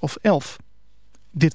of 11. Dit...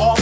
all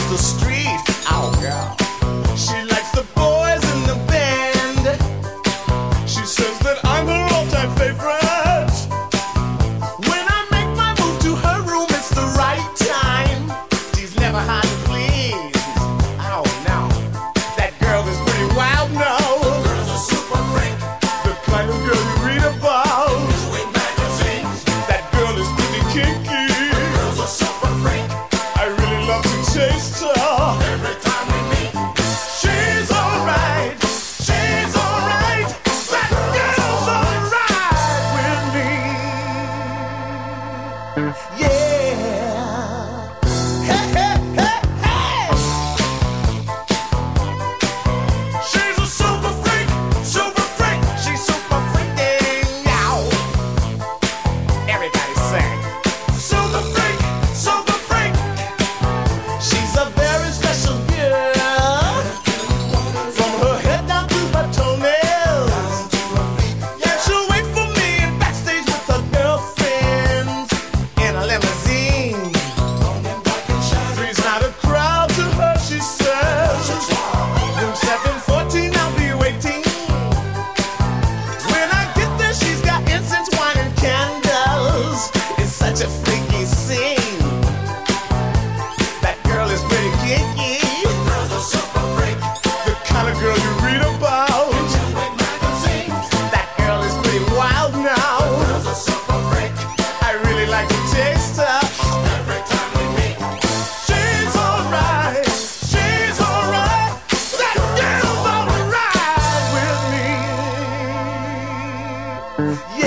Yeah.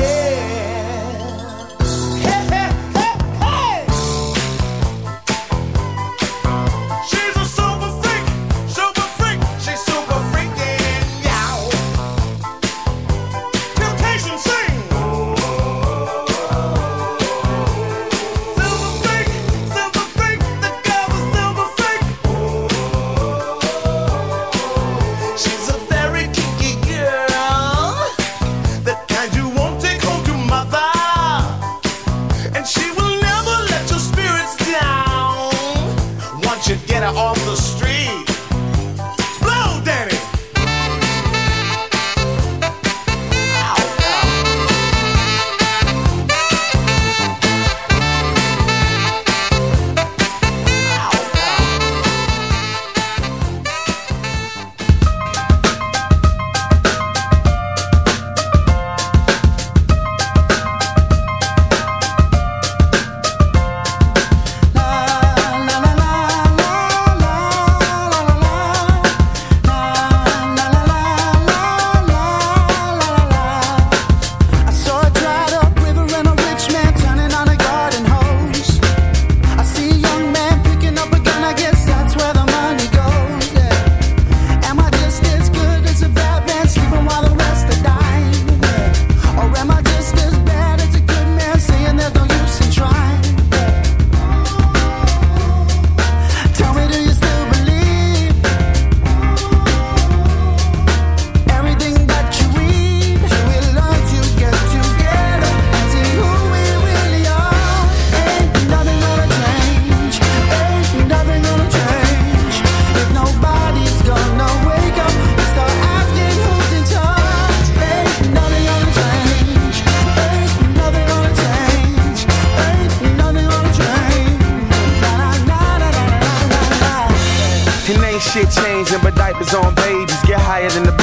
higher than the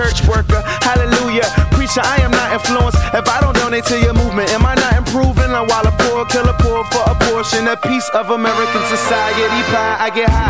church worker. Hallelujah. Preacher, I am not influenced if I don't donate to your movement. Am I not improving? I'm while a poor killer poor for a portion, a piece of American society pie. I get high.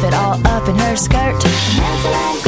Muffet all up in her skirt.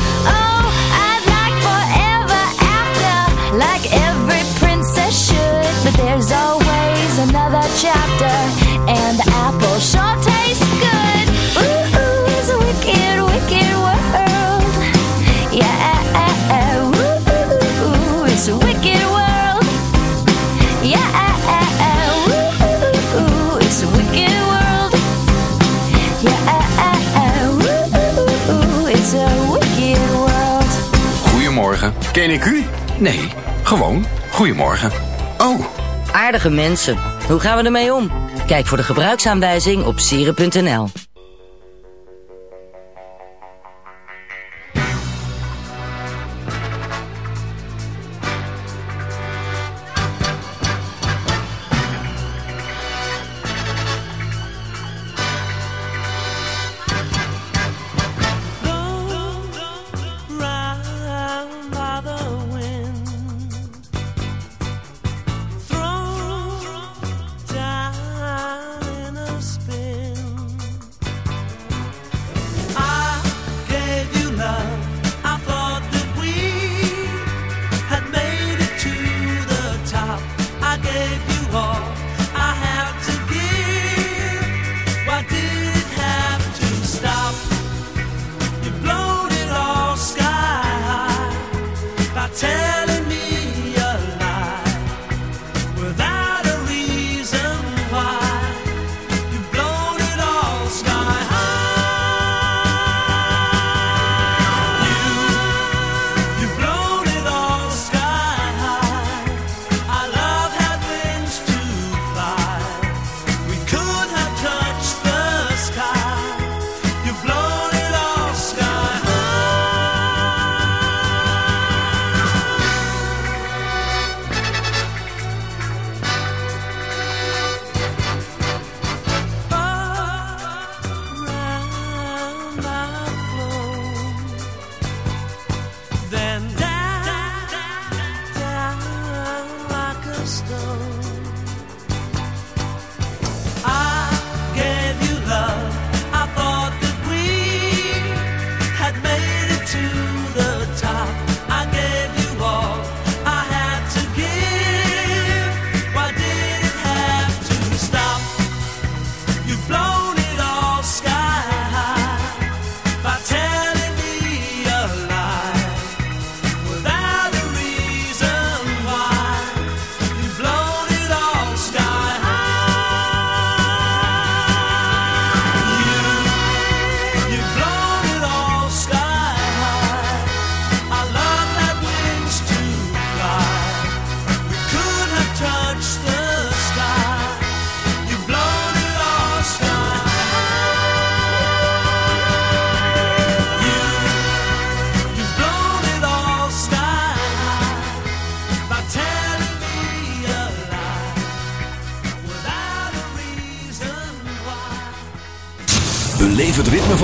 Ken ik u? Nee, gewoon goedemorgen. Oh, Aardige mensen. Hoe gaan we ermee om? Kijk voor de gebruiksaanwijzing op sieren.nl.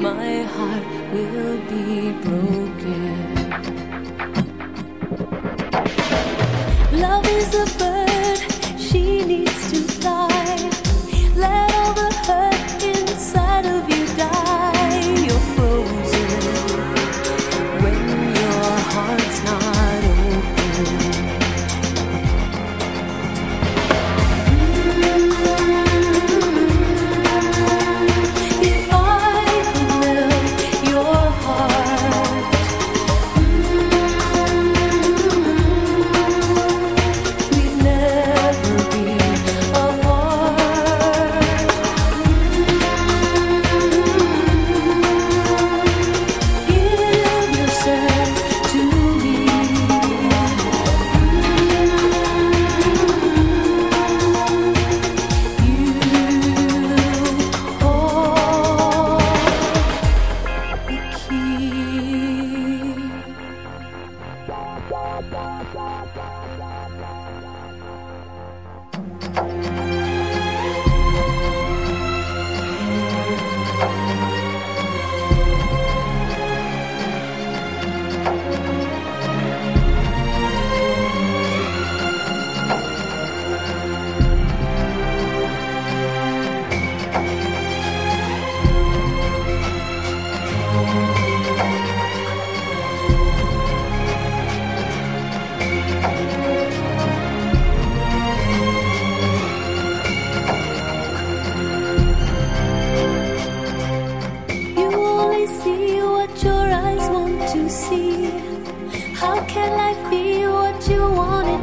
my heart will be broken.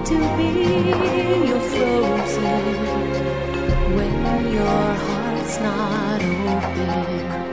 to be your frozen when your heart's not open.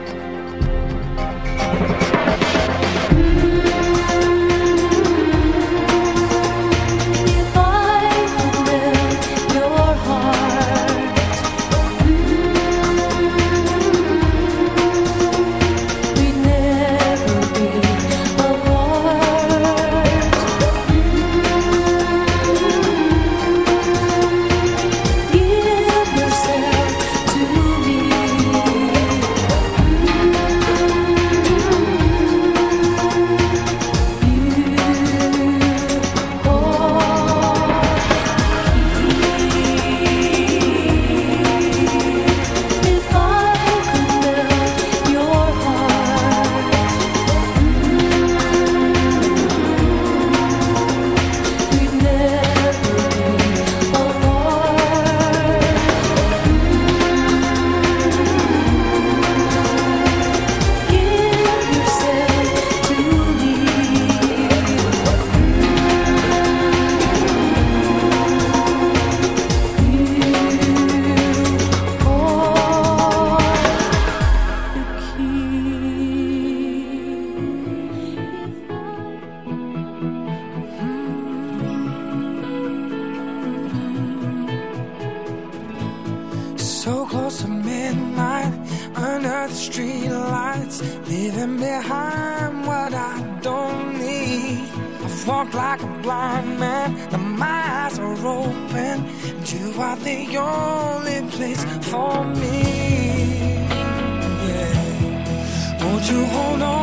you hold on.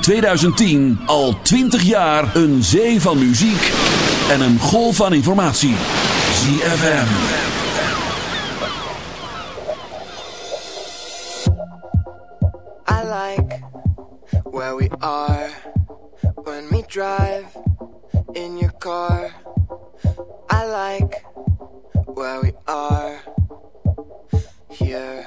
2010 al 20 jaar een zee van muziek en een golf van informatie. ZFM. I like where we are when we drive in your car. I like where we are here.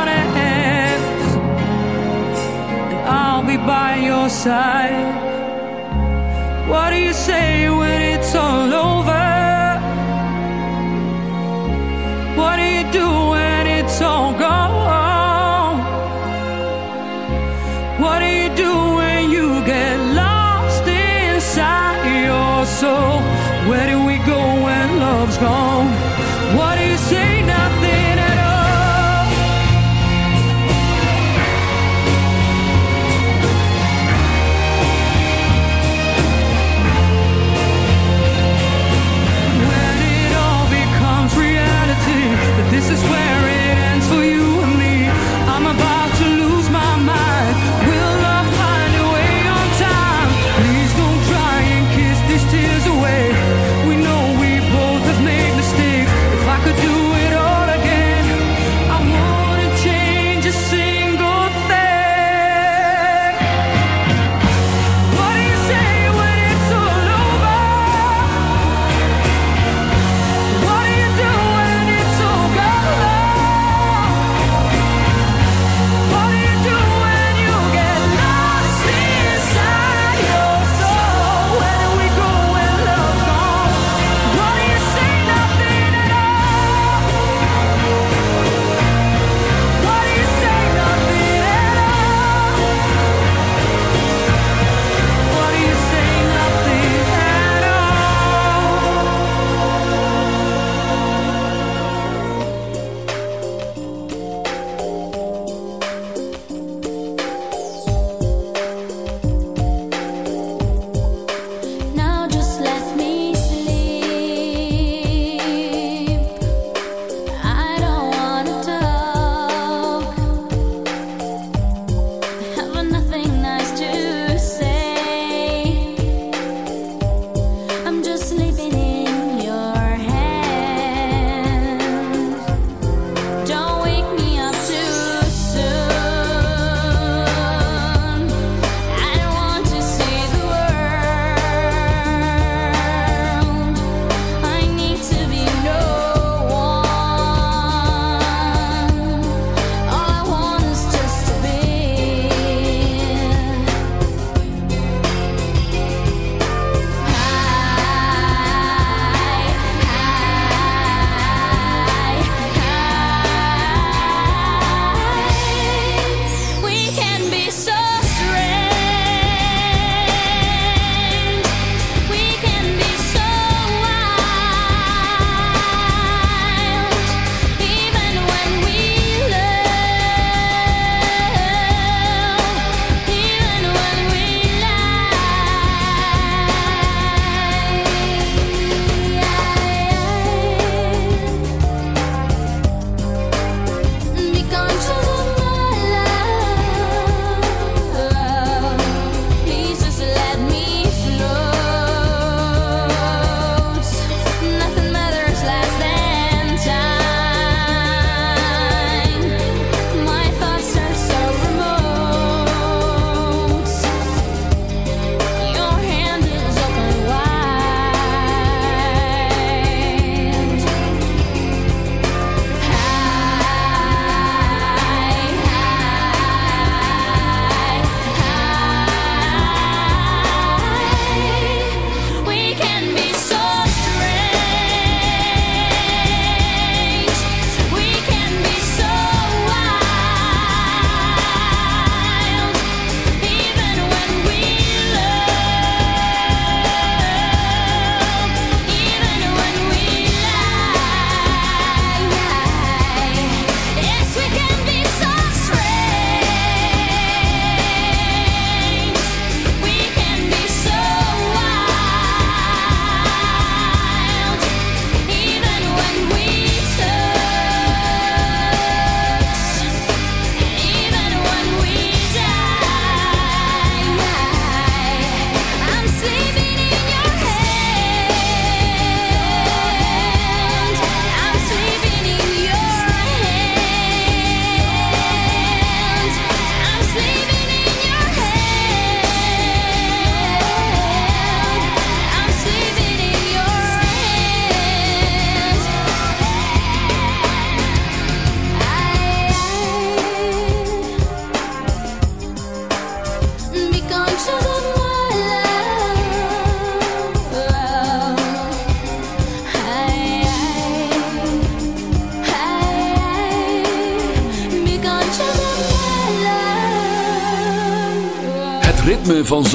What do you say when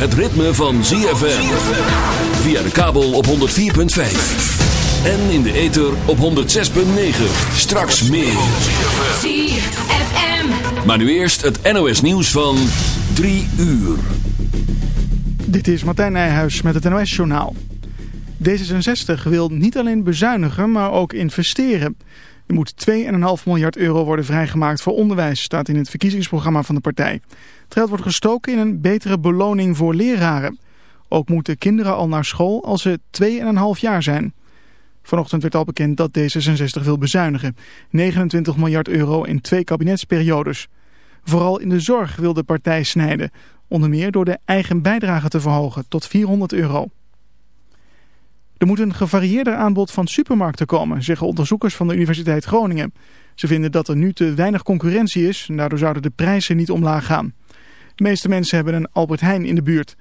Het ritme van ZFM. Via de kabel op 104.5. En in de ether op 106.9. Straks meer. ZFM. Maar nu eerst het NOS nieuws van 3 uur. Dit is Martijn Nijhuis met het NOS-journaal. D66 wil niet alleen bezuinigen, maar ook investeren. Er moet 2,5 miljard euro worden vrijgemaakt voor onderwijs, staat in het verkiezingsprogramma van de partij. Het geld wordt gestoken in een betere beloning voor leraren. Ook moeten kinderen al naar school als ze 2,5 jaar zijn. Vanochtend werd al bekend dat D66 wil bezuinigen. 29 miljard euro in twee kabinetsperiodes. Vooral in de zorg wil de partij snijden. Onder meer door de eigen bijdrage te verhogen tot 400 euro. Er moet een gevarieerder aanbod van supermarkten komen, zeggen onderzoekers van de Universiteit Groningen. Ze vinden dat er nu te weinig concurrentie is en daardoor zouden de prijzen niet omlaag gaan. De meeste mensen hebben een Albert Heijn in de buurt.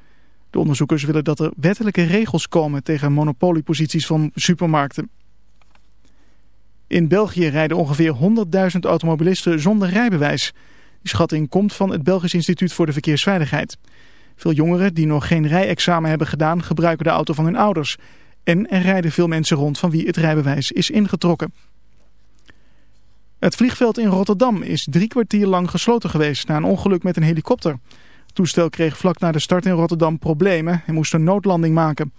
De onderzoekers willen dat er wettelijke regels komen tegen monopolieposities van supermarkten. In België rijden ongeveer 100.000 automobilisten zonder rijbewijs. Die schatting komt van het Belgisch Instituut voor de Verkeersveiligheid. Veel jongeren die nog geen rijexamen hebben gedaan gebruiken de auto van hun ouders. En er rijden veel mensen rond van wie het rijbewijs is ingetrokken. Het vliegveld in Rotterdam is drie kwartier lang gesloten geweest na een ongeluk met een helikopter. Het toestel kreeg vlak na de start in Rotterdam problemen en moest een noodlanding maken.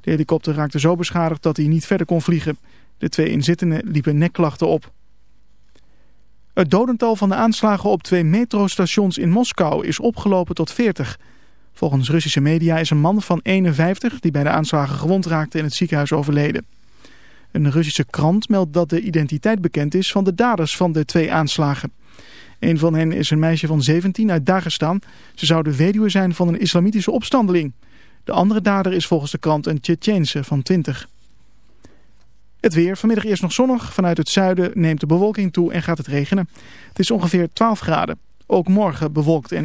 De helikopter raakte zo beschadigd dat hij niet verder kon vliegen. De twee inzittenden liepen nekklachten op. Het dodental van de aanslagen op twee metrostations in Moskou is opgelopen tot 40. Volgens Russische media is een man van 51 die bij de aanslagen gewond raakte in het ziekenhuis overleden. Een Russische krant meldt dat de identiteit bekend is van de daders van de twee aanslagen. Een van hen is een meisje van 17 uit Dagestan. Ze zou de weduwe zijn van een islamitische opstandeling. De andere dader is volgens de krant een Tsjetsjeense van 20. Het weer, vanmiddag eerst nog zonnig. Vanuit het zuiden neemt de bewolking toe en gaat het regenen. Het is ongeveer 12 graden. Ook morgen bewolkt en...